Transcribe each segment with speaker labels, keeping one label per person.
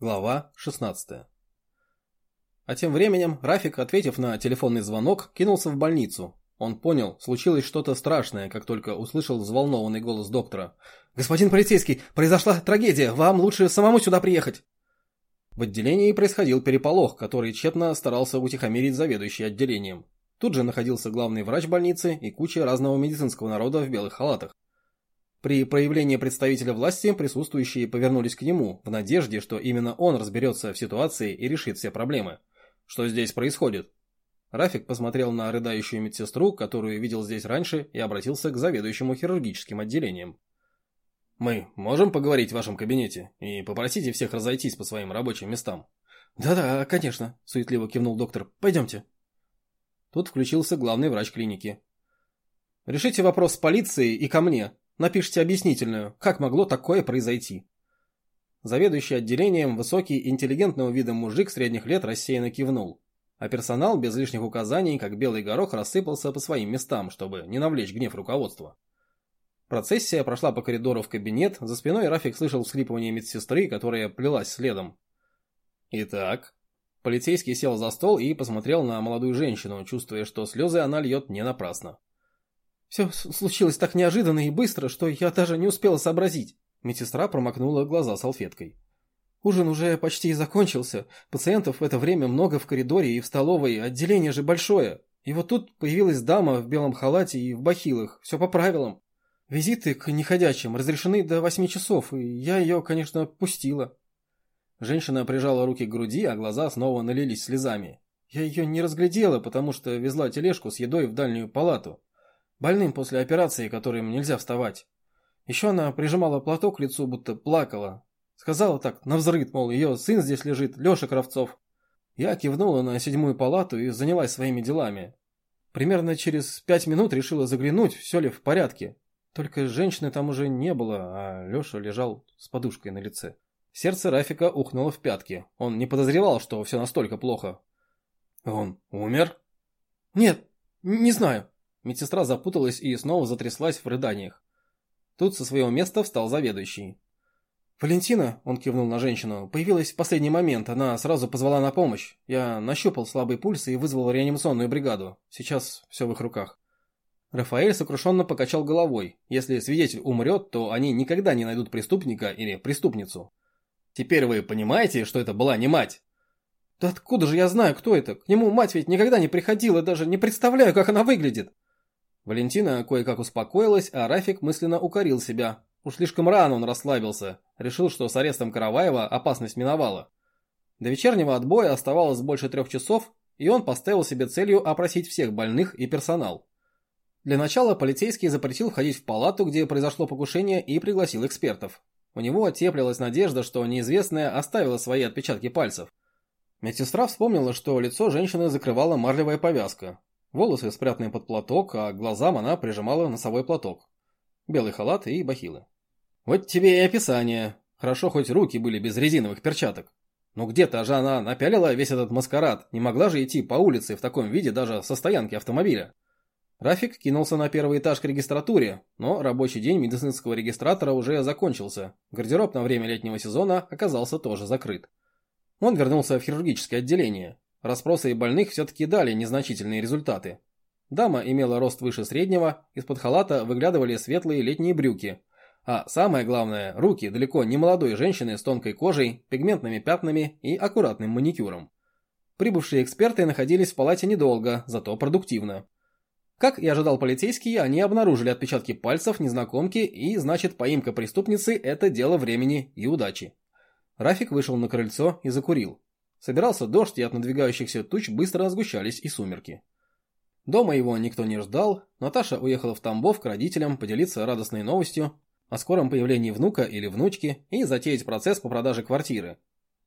Speaker 1: Глава 16. А тем временем Рафик, ответив на телефонный звонок, кинулся в больницу. Он понял, случилось что-то страшное, как только услышал взволнованный голос доктора. «Господин полицейский, произошла трагедия, вам лучше самому сюда приехать!» В отделении происходил переполох, который тщетно старался утихомирить заведующий отделением. Тут же находился главный врач больницы и куча разного медицинского народа в белых халатах. При проявлении представителя власти присутствующие повернулись к нему, в надежде, что именно он разберется в ситуации и решит все проблемы. Что здесь происходит? Рафик посмотрел на рыдающую медсестру, которую видел здесь раньше, и обратился к заведующему хирургическим отделением. «Мы можем поговорить в вашем кабинете и попросите всех разойтись по своим рабочим местам?»
Speaker 2: «Да-да, конечно», – суетливо кивнул доктор. «Пойдемте».
Speaker 1: Тут включился главный врач клиники. «Решите вопрос с полицией и ко мне», Напишите объяснительную, как могло такое произойти. Заведующий отделением, высокий, интеллигентного вида мужик средних лет рассеянно кивнул. А персонал без лишних указаний, как белый горох, рассыпался по своим местам, чтобы не навлечь гнев руководства. Процессия прошла по коридору в кабинет, за спиной Рафик слышал всхлипывание медсестры, которая плелась следом. Итак, полицейский сел за стол и посмотрел на молодую женщину, чувствуя, что слезы она льет не напрасно.
Speaker 2: Все случилось так неожиданно и быстро, что я даже не успела сообразить. Медсестра промокнула глаза салфеткой. Ужин уже почти закончился. Пациентов в это время много в коридоре и в столовой, отделение же большое. И вот тут появилась дама в белом халате и в бахилах. Все по правилам. Визиты к неходячим разрешены до восьми часов, и я ее, конечно, пустила.
Speaker 1: Женщина прижала руки к груди, а глаза снова налились слезами. Я ее не разглядела, потому что везла тележку с едой в дальнюю палату. Больным после операции, которым нельзя вставать. Еще она прижимала платок к лицу, будто плакала. Сказала так, навзрыд, мол, ее сын здесь лежит, Леша Кравцов. Я кивнула на седьмую палату и занялась своими делами. Примерно через пять минут решила заглянуть, все ли в порядке. Только женщины там уже не было, а Леша лежал с подушкой на лице. Сердце Рафика ухнуло в пятки. Он не подозревал, что все настолько плохо.
Speaker 2: «Он умер?» «Нет, не знаю», Медсестра запуталась и снова затряслась в рыданиях. Тут со своего места встал заведующий. «Валентина», — он кивнул на женщину, — «появилась в последний момент. Она сразу позвала на помощь. Я нащупал слабый пульс и вызвал реанимационную бригаду. Сейчас все в их руках». Рафаэль сокрушенно покачал головой. Если свидетель умрет, то они никогда не найдут преступника или преступницу.
Speaker 1: «Теперь вы понимаете, что это была не мать?»
Speaker 2: «Да откуда же я знаю, кто это? К нему мать ведь никогда не приходила, даже не представляю, как она выглядит».
Speaker 1: Валентина кое-как успокоилась, а Рафик мысленно укорил себя. Уж слишком рано он расслабился. Решил, что с арестом Караваева опасность миновала. До вечернего отбоя оставалось больше трех часов, и он поставил себе целью опросить всех больных и персонал. Для начала полицейский запретил входить в палату, где произошло покушение, и пригласил экспертов. У него теплилась надежда, что неизвестная оставила свои отпечатки пальцев. Медсестра вспомнила, что лицо женщины закрывала марлевая повязка. Волосы спрятаны под платок, а глазам она прижимала носовой платок. Белый халат и бахилы. Вот тебе и описание. Хорошо, хоть руки были без резиновых перчаток. Но где-то же она напялила весь этот маскарад, не могла же идти по улице в таком виде даже со стоянки автомобиля. Рафик кинулся на первый этаж к регистратуре, но рабочий день медицинского регистратора уже закончился. Гардероб на время летнего сезона оказался тоже закрыт. Он вернулся в хирургическое отделение. Распросы больных все-таки дали незначительные результаты. Дама имела рост выше среднего, из-под халата выглядывали светлые летние брюки. А самое главное, руки далеко не молодой женщины с тонкой кожей, пигментными пятнами и аккуратным маникюром. Прибывшие эксперты находились в палате недолго, зато продуктивно. Как и ожидал полицейский, они обнаружили отпечатки пальцев незнакомки и, значит, поимка преступницы – это дело времени и удачи. Рафик вышел на крыльцо и закурил. Собирался дождь, и от надвигающихся туч быстро сгущались и сумерки. Дома его никто не ждал, Наташа уехала в Тамбов к родителям поделиться радостной новостью о скором появлении внука или внучки и затеять процесс по продаже квартиры.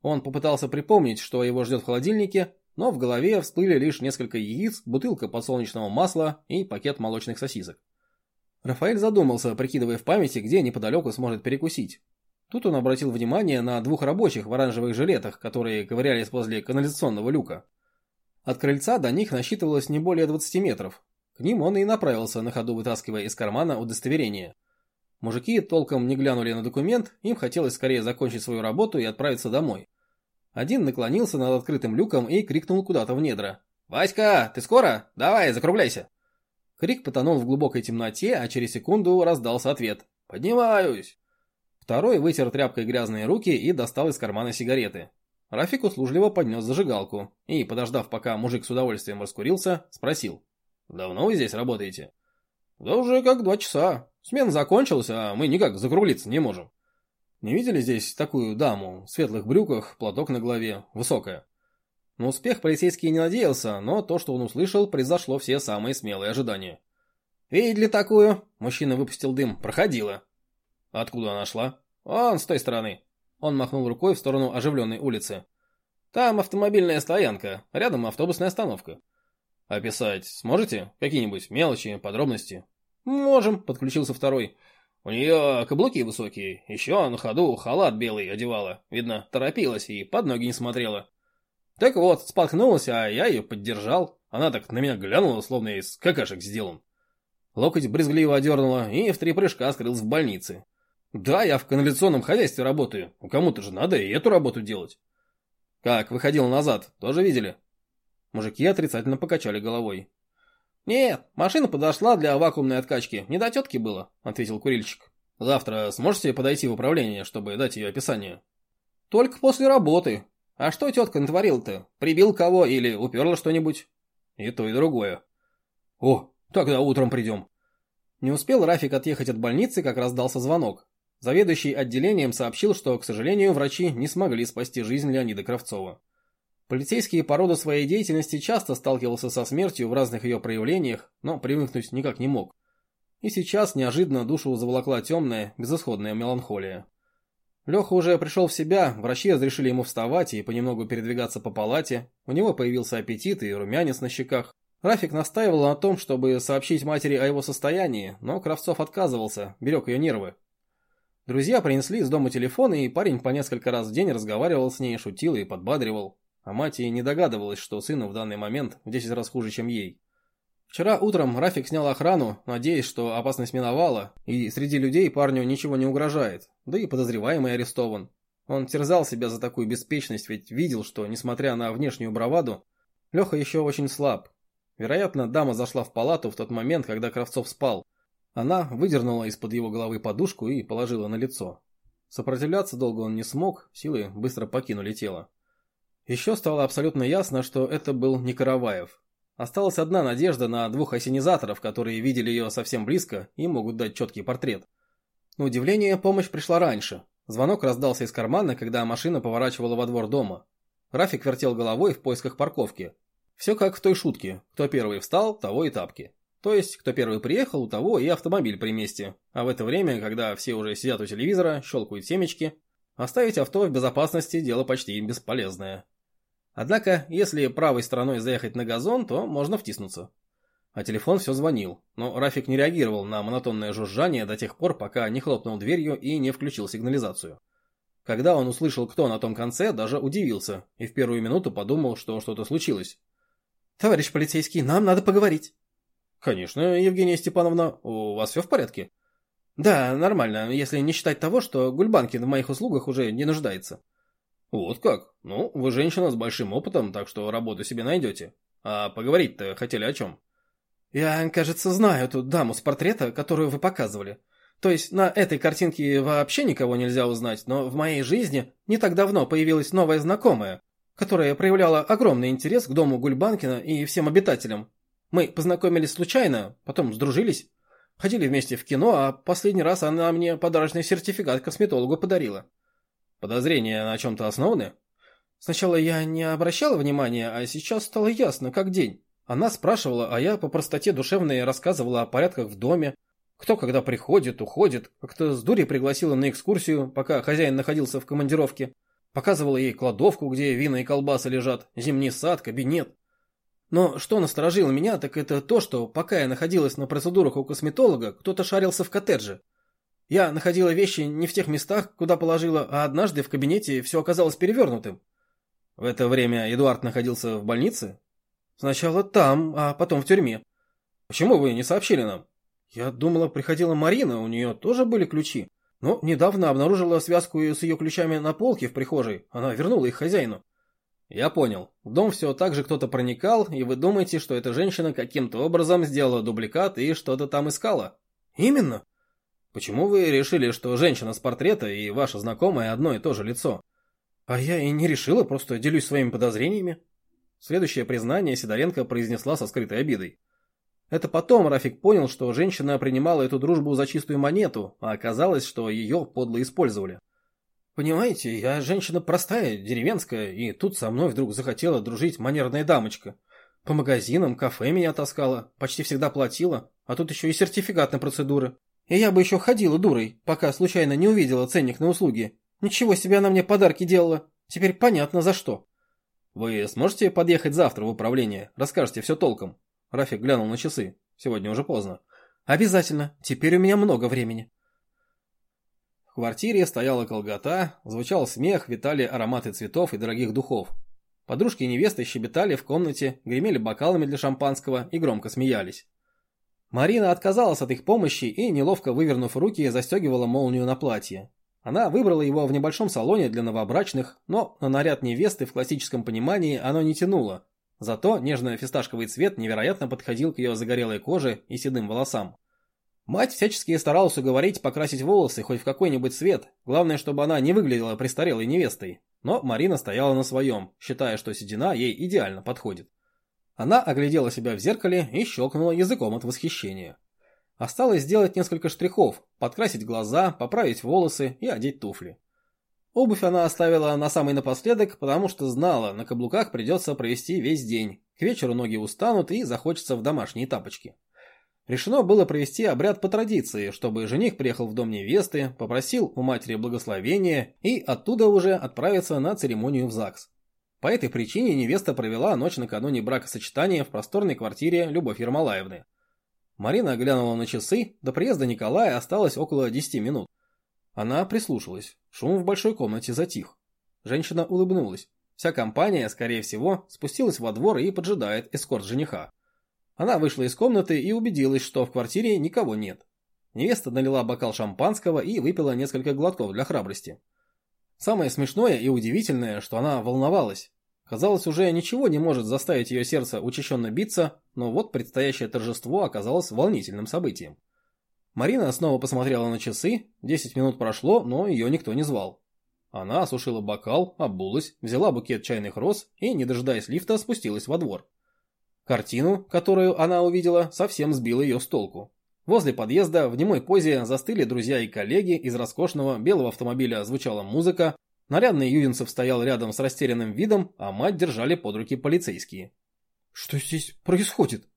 Speaker 1: Он попытался припомнить, что его ждет в холодильнике, но в голове всплыли лишь несколько яиц, бутылка подсолнечного масла и пакет молочных сосисок. Рафаэль задумался, прикидывая в памяти, где неподалеку сможет перекусить. Тут он обратил внимание на двух рабочих в оранжевых жилетах, которые ковырялись возле канализационного люка. От крыльца до них насчитывалось не более 20 метров. К ним он и направился, на ходу вытаскивая из кармана удостоверение. Мужики толком не глянули на документ, им хотелось скорее закончить свою работу и отправиться домой. Один наклонился над открытым люком и крикнул куда-то в недра. «Васька, ты скоро? Давай, закругляйся!» Крик потонул в глубокой темноте, а через секунду раздался ответ. «Поднимаюсь!» Второй вытер тряпкой грязные руки и достал из кармана сигареты. Рафик услужливо поднес зажигалку и, подождав, пока мужик с удовольствием раскурился, спросил. «Давно вы здесь работаете?» «Да уже как два часа. Смена закончилась, а мы никак закруглиться не можем». «Не видели здесь такую даму, в светлых брюках, платок на голове, высокая?» На успех полицейский не надеялся, но то, что он услышал, произошло все самые смелые ожидания. «Видели такую?» – мужчина выпустил дым. «Проходила». «Откуда она шла?» «Он с той стороны». Он махнул рукой в сторону оживленной улицы. «Там автомобильная стоянка, рядом автобусная остановка». «Описать сможете? Какие-нибудь мелочи, подробности?» «Можем», — подключился второй. «У нее каблуки высокие, еще на ходу халат белый одевала. Видно, торопилась и под ноги не смотрела. Так вот, споткнулась, а я ее поддержал. Она так на меня глянула, словно из какашек сделан. Локоть брезгливо одернула и в три прыжка скрылась в больнице. Да, я в канализационном хозяйстве работаю. У кому-то же надо и эту работу делать. Как, выходил назад, тоже видели? Мужики отрицательно покачали головой. «Нет, машина подошла для вакуумной откачки. Не до тетки было», — ответил курильщик. «Завтра сможете подойти в управление, чтобы дать ее описание?» «Только после работы. А что тетка натворила-то? Прибил кого или уперла что-нибудь?» «И то, и другое». «О, тогда утром придем». Не успел Рафик отъехать от больницы, как раздался звонок. Заведующий отделением сообщил, что, к сожалению, врачи не смогли спасти жизнь Леонида Кравцова. Полицейский по роду своей деятельности часто сталкивался со смертью в разных ее проявлениях, но привыкнуть никак не мог. И сейчас неожиданно душу заволокла темная, безысходная меланхолия. Леха уже пришел в себя, врачи разрешили ему вставать и понемногу передвигаться по палате, у него появился аппетит и румянец на щеках. Рафик настаивал на том, чтобы сообщить матери о его состоянии, но Кравцов отказывался, берег ее нервы. Друзья принесли из дома телефон, и парень по несколько раз в день разговаривал с ней, шутил и подбадривал. А мать и не догадывалась, что сыну в данный момент в 10 раз хуже, чем ей. Вчера утром Рафик снял охрану, надеясь, что опасность миновала, и среди людей парню ничего не угрожает, да и подозреваемый арестован. Он терзал себя за такую беспечность, ведь видел, что, несмотря на внешнюю браваду, Леха еще очень слаб. Вероятно, дама зашла в палату в тот момент, когда Кравцов спал, она выдернула из-под его головы подушку и положила на лицо. Сопротивляться долго он не смог, силы быстро покинули тело. Еще стало абсолютно ясно, что это был не Караваев. Осталась одна надежда на двух осенизаторов, которые видели ее совсем близко и могут дать четкий портрет. На удивление, помощь пришла раньше. Звонок раздался из кармана, когда машина поворачивала во двор дома. Рафик вертел головой в поисках парковки. Все как в той шутке. Кто первый встал, того и тапки. То есть, кто первый приехал, у того и автомобиль при месте. А в это время, когда все уже сидят у телевизора, щелкают семечки, оставить авто в безопасности – дело почти бесполезное. Однако, если правой стороной заехать на газон, то можно втиснуться. А телефон все звонил, но Рафик не реагировал на монотонное жужжание до тех пор, пока не хлопнул дверью и не включил сигнализацию. Когда он услышал, кто на том конце, даже удивился и в первую минуту подумал, что что-то случилось. «Товарищ полицейский, нам надо поговорить». «Конечно, Евгения Степановна, у вас все в порядке?» «Да, нормально, если не считать того, что Гульбанкин в моих услугах уже не нуждается». «Вот как? Ну, вы женщина с большим опытом, так что работу себе найдете. А поговорить-то хотели о чем?» «Я, кажется, знаю эту даму с портрета, которую вы показывали. То есть на этой картинке вообще никого нельзя узнать, но в моей жизни не так давно появилась новая знакомая, которая проявляла огромный интерес к дому Гульбанкина и всем обитателям. Мы познакомились случайно, потом сдружились. Ходили вместе в кино, а последний раз она мне подарочный сертификат косметологу подарила. Подозрения на чем-то основаны? Сначала я не обращала внимания, а сейчас стало ясно, как день. Она спрашивала, а я по простоте душевной рассказывала о порядках в доме, кто когда приходит, уходит, как-то с дури пригласила на экскурсию, пока хозяин находился в командировке. Показывала ей кладовку, где вина и колбасы лежат, зимний сад, кабинет. Но что насторожило меня, так это то, что пока я находилась на процедурах у косметолога, кто-то шарился в коттедже. Я находила вещи не в тех местах, куда положила, а однажды в кабинете все оказалось перевернутым. В это время Эдуард находился в больнице? Сначала там, а потом в тюрьме. Почему вы не сообщили нам? Я думала, приходила Марина, у нее тоже были ключи. Но недавно обнаружила связку с ее ключами на полке в прихожей. Она вернула их хозяину. Я понял. В дом все так же кто-то проникал, и вы думаете, что эта женщина каким-то образом сделала дубликат и что-то там искала?
Speaker 2: Именно.
Speaker 1: Почему вы решили, что женщина с портрета и ваша знакомая одно и то же лицо?
Speaker 2: А я и не решила, просто делюсь своими подозрениями.
Speaker 1: Следующее признание Сидоренко произнесла со скрытой обидой. Это потом Рафик понял, что женщина принимала эту дружбу за чистую монету, а оказалось, что ее подло использовали.
Speaker 2: Понимаете, я женщина простая, деревенская, и тут со мной вдруг захотела дружить манерная дамочка. По магазинам, кафе меня таскала, почти всегда платила, а тут еще и сертификат на процедуры. И я бы еще ходила дурой, пока случайно не увидела ценник на услуги. Ничего себе она мне подарки делала. Теперь понятно за что.
Speaker 1: Вы сможете подъехать завтра в управление? Расскажете все толком. Рафик глянул на часы. Сегодня уже поздно.
Speaker 2: Обязательно. Теперь у меня много времени.
Speaker 1: В квартире стояла колгота, звучал смех, витали ароматы цветов и дорогих духов. Подружки и невесты щебетали в комнате, гремели бокалами для шампанского и громко смеялись. Марина отказалась от их помощи и, неловко вывернув руки, застегивала молнию на платье. Она выбрала его в небольшом салоне для новобрачных, но на наряд невесты в классическом понимании оно не тянуло. Зато нежно-фисташковый цвет невероятно подходил к ее загорелой коже и седым волосам. Мать всячески старалась уговорить покрасить волосы хоть в какой-нибудь цвет, главное, чтобы она не выглядела престарелой невестой. Но Марина стояла на своем, считая, что седина ей идеально подходит. Она оглядела себя в зеркале и щелкнула языком от восхищения. Осталось сделать несколько штрихов, подкрасить глаза, поправить волосы и одеть туфли. Обувь она оставила на самый напоследок, потому что знала, на каблуках придется провести весь день. К вечеру ноги устанут и захочется в домашние тапочки. Решено было провести обряд по традиции, чтобы жених приехал в дом невесты, попросил у матери благословения и оттуда уже отправиться на церемонию в ЗАГС. По этой причине невеста провела ночь накануне бракосочетания в просторной квартире Любовь Ермолаевны. Марина глянула на часы, до приезда Николая осталось около 10 минут. Она прислушалась, шум в большой комнате затих. Женщина улыбнулась. Вся компания, скорее всего, спустилась во двор и поджидает эскорт жениха. Она вышла из комнаты и убедилась, что в квартире никого нет. Невеста налила бокал шампанского и выпила несколько глотков для храбрости. Самое смешное и удивительное, что она волновалась. Казалось, уже ничего не может заставить ее сердце учащенно биться, но вот предстоящее торжество оказалось волнительным событием. Марина снова посмотрела на часы, 10 минут прошло, но ее никто не звал. Она осушила бокал, обулась, взяла букет чайных роз и, не дожидаясь лифта, спустилась во двор. Картину, которую она увидела, совсем сбила ее с толку. Возле подъезда в немой позе застыли друзья и коллеги, из роскошного белого автомобиля звучала музыка, нарядный Юдинцев стоял рядом с растерянным видом, а мать держали под руки полицейские.
Speaker 2: «Что здесь происходит?»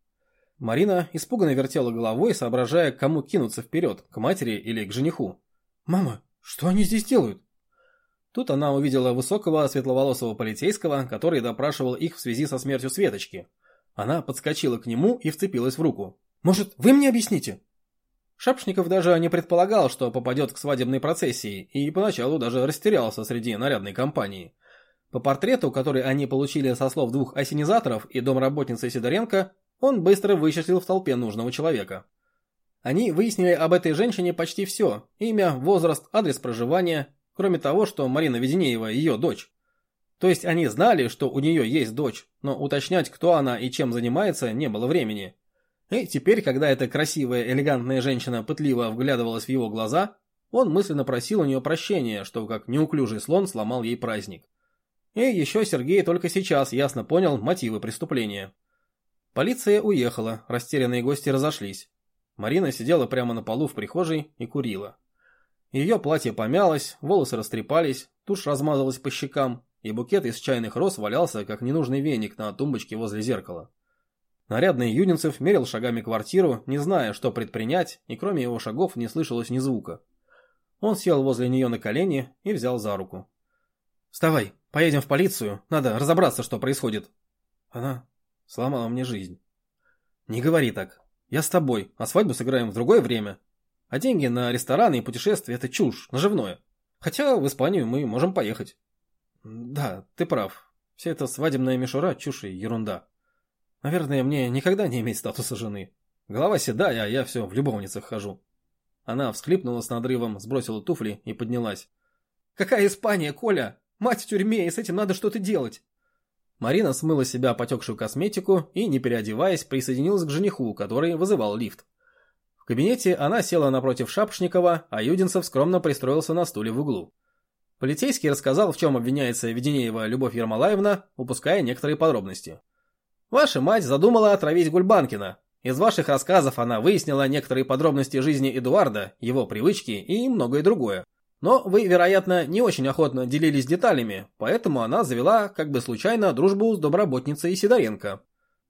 Speaker 1: Марина испуганно вертела головой, соображая, кому кинуться вперед, к матери или к жениху.
Speaker 2: «Мама, что они здесь делают?»
Speaker 1: Тут она увидела высокого светловолосого полицейского, который допрашивал их в связи со смертью Светочки – она подскочила к нему и вцепилась в руку. «Может, вы мне объясните?» Шапшников даже не предполагал, что попадет к свадебной процессии, и поначалу даже растерялся среди нарядной компании. По портрету, который они получили со слов двух осенизаторов и домработницы Сидоренко, он быстро вычислил в толпе нужного человека. Они выяснили об этой женщине почти все – имя, возраст, адрес проживания, кроме того, что Марина Веденеева – ее дочь. То есть они знали, что у нее есть дочь, но уточнять, кто она и чем занимается, не было времени. И теперь, когда эта красивая, элегантная женщина пытливо вглядывалась в его глаза, он мысленно просил у нее прощения, что как неуклюжий слон сломал ей праздник. И еще Сергей только сейчас ясно понял мотивы преступления. Полиция уехала, растерянные гости разошлись. Марина сидела прямо на полу в прихожей и курила. Ее платье помялось, волосы растрепались, тушь размазалась по щекам, и букет из чайных роз валялся, как ненужный веник на тумбочке возле зеркала. Нарядный Юнинцев мерил шагами квартиру, не зная, что предпринять, и кроме его шагов не слышалось ни звука. Он сел возле нее на колени и взял за руку. «Вставай, поедем в полицию, надо разобраться, что происходит». Она сломала мне жизнь. «Не говори так. Я с тобой, а свадьбу сыграем в другое время. А деньги на рестораны и путешествия – это чушь, наживное. Хотя в Испанию мы можем поехать». Да, ты прав. Вся эта свадебная мишура – чушь и ерунда. Наверное, мне никогда не иметь статуса жены. Голова седая, а я все в любовницах хожу. Она всхлипнула с надрывом, сбросила туфли и поднялась. «Какая Испания, Коля? Мать в тюрьме, и с этим надо что-то делать!» Марина смыла с себя потекшую косметику и, не переодеваясь, присоединилась к жениху, который вызывал лифт. В кабинете она села напротив Шапшникова, а Юдинцев скромно пристроился на стуле в углу. Полицейский рассказал, в чем обвиняется Веденеева Любовь Ермолаевна, упуская некоторые подробности. «Ваша мать задумала отравить Гульбанкина. Из ваших рассказов она выяснила некоторые подробности жизни Эдуарда, его привычки и многое другое. Но вы, вероятно, не очень охотно делились деталями, поэтому она завела, как бы случайно, дружбу с доброботницей Сидоренко.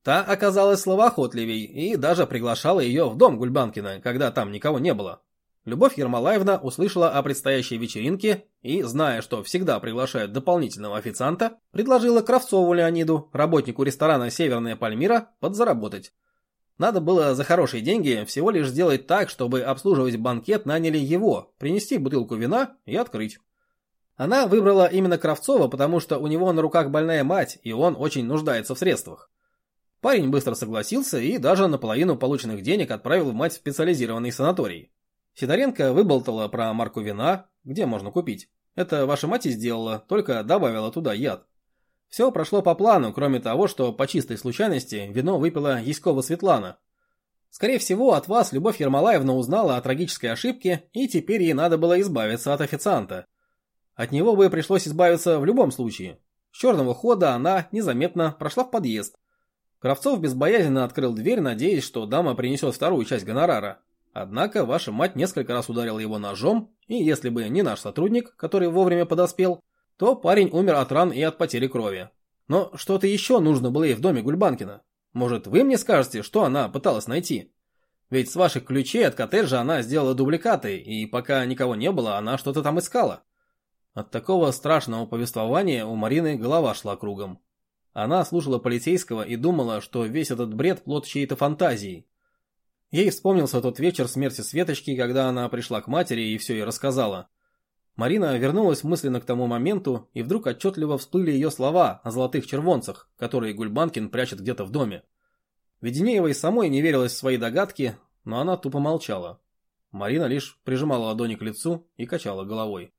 Speaker 1: Та оказалась словоохотливей и даже приглашала ее в дом Гульбанкина, когда там никого не было. Любовь Ермолаевна услышала о предстоящей вечеринке и, зная, что всегда приглашают дополнительного официанта, предложила Кравцову Леониду, работнику ресторана «Северная Пальмира», подзаработать. Надо было за хорошие деньги всего лишь сделать так, чтобы обслуживать банкет наняли его, принести бутылку вина и открыть. Она выбрала именно Кравцова, потому что у него на руках больная мать, и он очень нуждается в средствах. Парень быстро согласился и даже наполовину полученных денег отправил мать в специализированный санаторий. Сидоренко выболтала про марку вина, где можно купить. Это ваша мать и сделала, только добавила туда яд. Все прошло по плану, кроме того, что по чистой случайности вино выпила Яськова Светлана. Скорее всего, от вас Любовь Ермолаевна узнала о трагической ошибке, и теперь ей надо было избавиться от официанта. От него бы пришлось избавиться в любом случае. С черного хода она незаметно прошла в подъезд. Кравцов безбоязненно открыл дверь, надеясь, что дама принесет вторую часть гонорара. Однако ваша мать несколько раз ударила его ножом, и если бы не наш сотрудник, который вовремя подоспел, то парень умер от ран и от потери крови. Но что-то еще нужно было ей в доме Гульбанкина. Может, вы мне скажете, что она пыталась найти? Ведь с ваших ключей от коттеджа она сделала дубликаты, и пока никого не было, она что-то там искала. От такого страшного повествования у Марины голова шла кругом. Она слушала полицейского и думала, что весь этот бред плод чьей-то фантазии, Ей вспомнился тот вечер смерти Светочки, когда она пришла к матери и все ей рассказала. Марина вернулась мысленно к тому моменту, и вдруг отчетливо всплыли ее слова о золотых червонцах, которые Гульбанкин прячет где-то в доме. Веденеевой самой не верилась в свои догадки, но она тупо молчала. Марина лишь прижимала ладони к лицу и качала головой.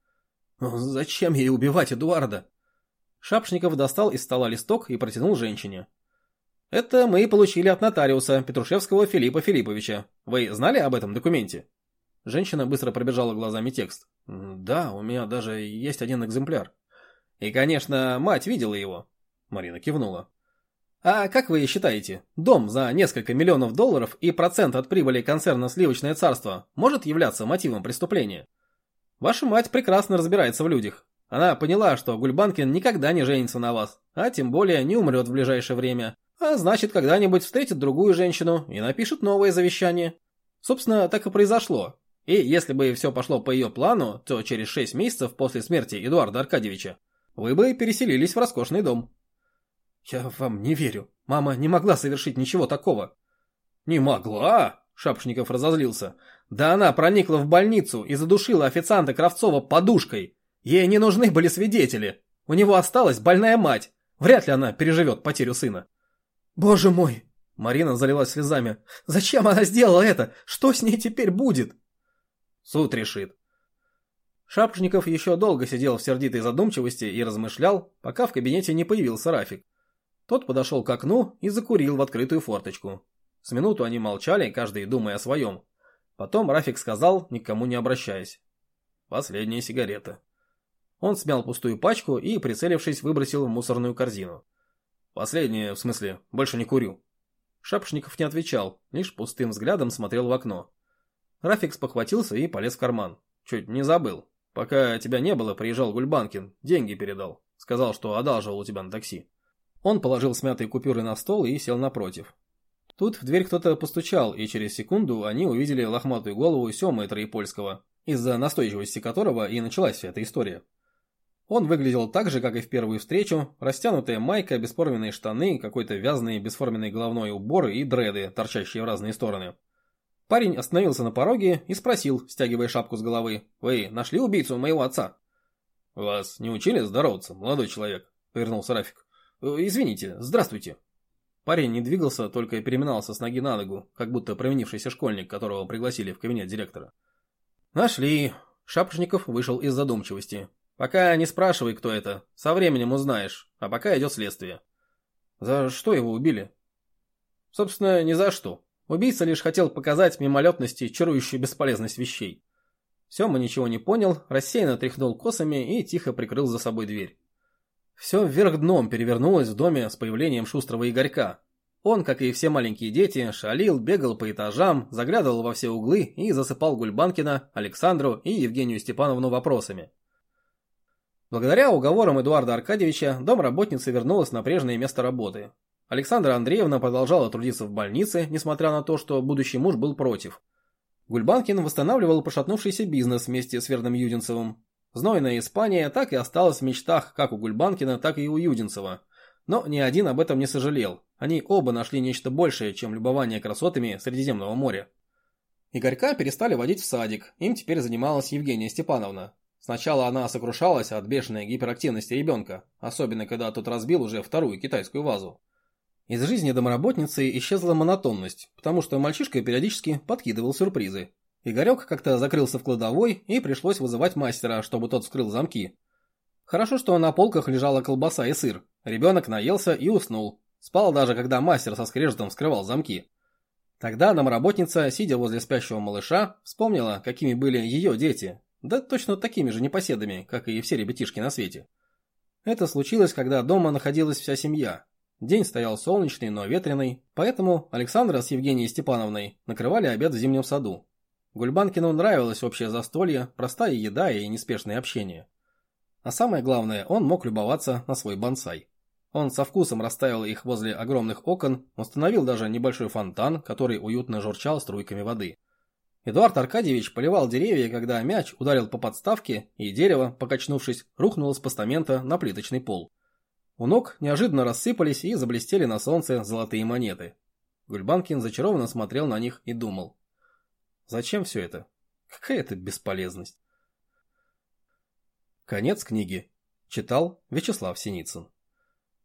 Speaker 1: «Зачем ей убивать Эдуарда?» Шапшников достал из стола листок и протянул женщине. Это мы получили от нотариуса Петрушевского Филиппа Филипповича. Вы знали об этом документе? Женщина быстро пробежала глазами текст. Да, у меня даже есть один экземпляр. И, конечно, мать видела его. Марина кивнула. А как вы считаете, дом за несколько миллионов долларов и процент от прибыли концерна «Сливочное царство» может являться мотивом преступления? Ваша мать прекрасно разбирается в людях. Она поняла, что Гульбанкин никогда не женится на вас, а тем более не умрет в ближайшее время. А значит, когда-нибудь встретит другую женщину и напишет новое завещание. Собственно, так и произошло. И если бы все пошло по ее плану, то через 6 месяцев после смерти Эдуарда Аркадьевича вы бы переселились в роскошный дом. Я вам не верю. Мама не могла совершить ничего такого. Не могла? Шапшников разозлился. Да она проникла в больницу и задушила официанта Кравцова подушкой. Ей не нужны были свидетели. У него осталась больная мать. Вряд ли она переживет потерю сына. «Боже мой!» Марина залилась слезами. «Зачем она сделала это? Что с ней теперь будет?» «Суд решит». Шапошников еще долго сидел в сердитой задумчивости и размышлял, пока в кабинете не появился Рафик. Тот подошел к окну и закурил в открытую форточку. С минуту они молчали, каждый думая о своем. Потом Рафик сказал, никому не обращаясь. «Последняя сигарета». Он смял пустую пачку и, прицелившись, выбросил в мусорную корзину. Последнее, в смысле, больше не курю. Шапошников не отвечал, лишь пустым взглядом смотрел в окно. Рафик спохватился и полез в карман. Чуть не забыл. Пока тебя не было, приезжал Гульбанкин, деньги передал. Сказал, что одалживал у тебя на такси. Он положил смятые купюры на стол и сел напротив. Тут в дверь кто-то постучал, и через секунду они увидели лохматую голову Семы Троепольского, из-за настойчивости которого и началась вся эта история. Он выглядел так же, как и в первую встречу, растянутая майка, бесформенные штаны, какой-то вязаный бесформенный головной убор и дреды, торчащие в разные стороны. Парень остановился на пороге и спросил, стягивая шапку с головы, «Вы нашли убийцу моего отца?» «Вас не учили здороваться, молодой человек?» — повернулся Рафик. «Э, «Извините, здравствуйте». Парень не двигался, только переминался с ноги на ногу, как будто провинившийся школьник, которого пригласили в кабинет директора. «Нашли». Шапошников вышел из задумчивости. Пока не спрашивай, кто это. Со временем узнаешь. А пока идет следствие. За что его убили? Собственно, ни за что. Убийца лишь хотел показать мимолетность и чарующую бесполезность вещей. Сема ничего не понял, рассеянно тряхнул косами и тихо прикрыл за собой дверь. Все вверх дном перевернулось в доме с появлением шустрого Игорька. Он, как и все маленькие дети, шалил, бегал по этажам, заглядывал во все углы и засыпал Гульбанкина, Александру и Евгению Степановну вопросами. Благодаря уговорам Эдуарда Аркадьевича домработница вернулась на прежнее место работы. Александра Андреевна продолжала трудиться в больнице, несмотря на то, что будущий муж был против. Гульбанкин восстанавливал пошатнувшийся бизнес вместе с Верным Юдинцевым. Знойная Испания так и осталась в мечтах как у Гульбанкина, так и у Юдинцева. Но ни один об этом не сожалел. Они оба нашли нечто большее, чем любование красотами Средиземного моря. Игорька перестали водить в садик, им теперь занималась Евгения Степановна. Сначала она сокрушалась от бешеной гиперактивности ребенка, особенно когда тот разбил уже вторую китайскую вазу. Из жизни домработницы исчезла монотонность, потому что мальчишка периодически подкидывал сюрпризы. Игорек как-то закрылся в кладовой, и пришлось вызывать мастера, чтобы тот вскрыл замки. Хорошо, что на полках лежала колбаса и сыр. Ребенок наелся и уснул. Спал даже, когда мастер со скрежетом вскрывал замки. Тогда домработница, сидя возле спящего малыша, вспомнила, какими были ее дети, да точно такими же непоседами, как и все ребятишки на свете. Это случилось, когда дома находилась вся семья. День стоял солнечный, но ветреный, поэтому Александра с Евгенией Степановной накрывали обед в зимнем саду. Гульбанкину нравилось общее застолье, простая еда и неспешное общение. А самое главное, он мог любоваться на свой бонсай. Он со вкусом расставил их возле огромных окон, установил даже небольшой фонтан, который уютно журчал струйками воды. Эдуард Аркадьевич поливал деревья, когда мяч ударил по подставке, и дерево, покачнувшись, рухнуло с постамента на плиточный пол. У ног неожиданно рассыпались и заблестели на солнце золотые монеты. Гульбанкин зачарованно смотрел на них и думал. Зачем все это? Какая это бесполезность? Конец книги. Читал Вячеслав Синицын.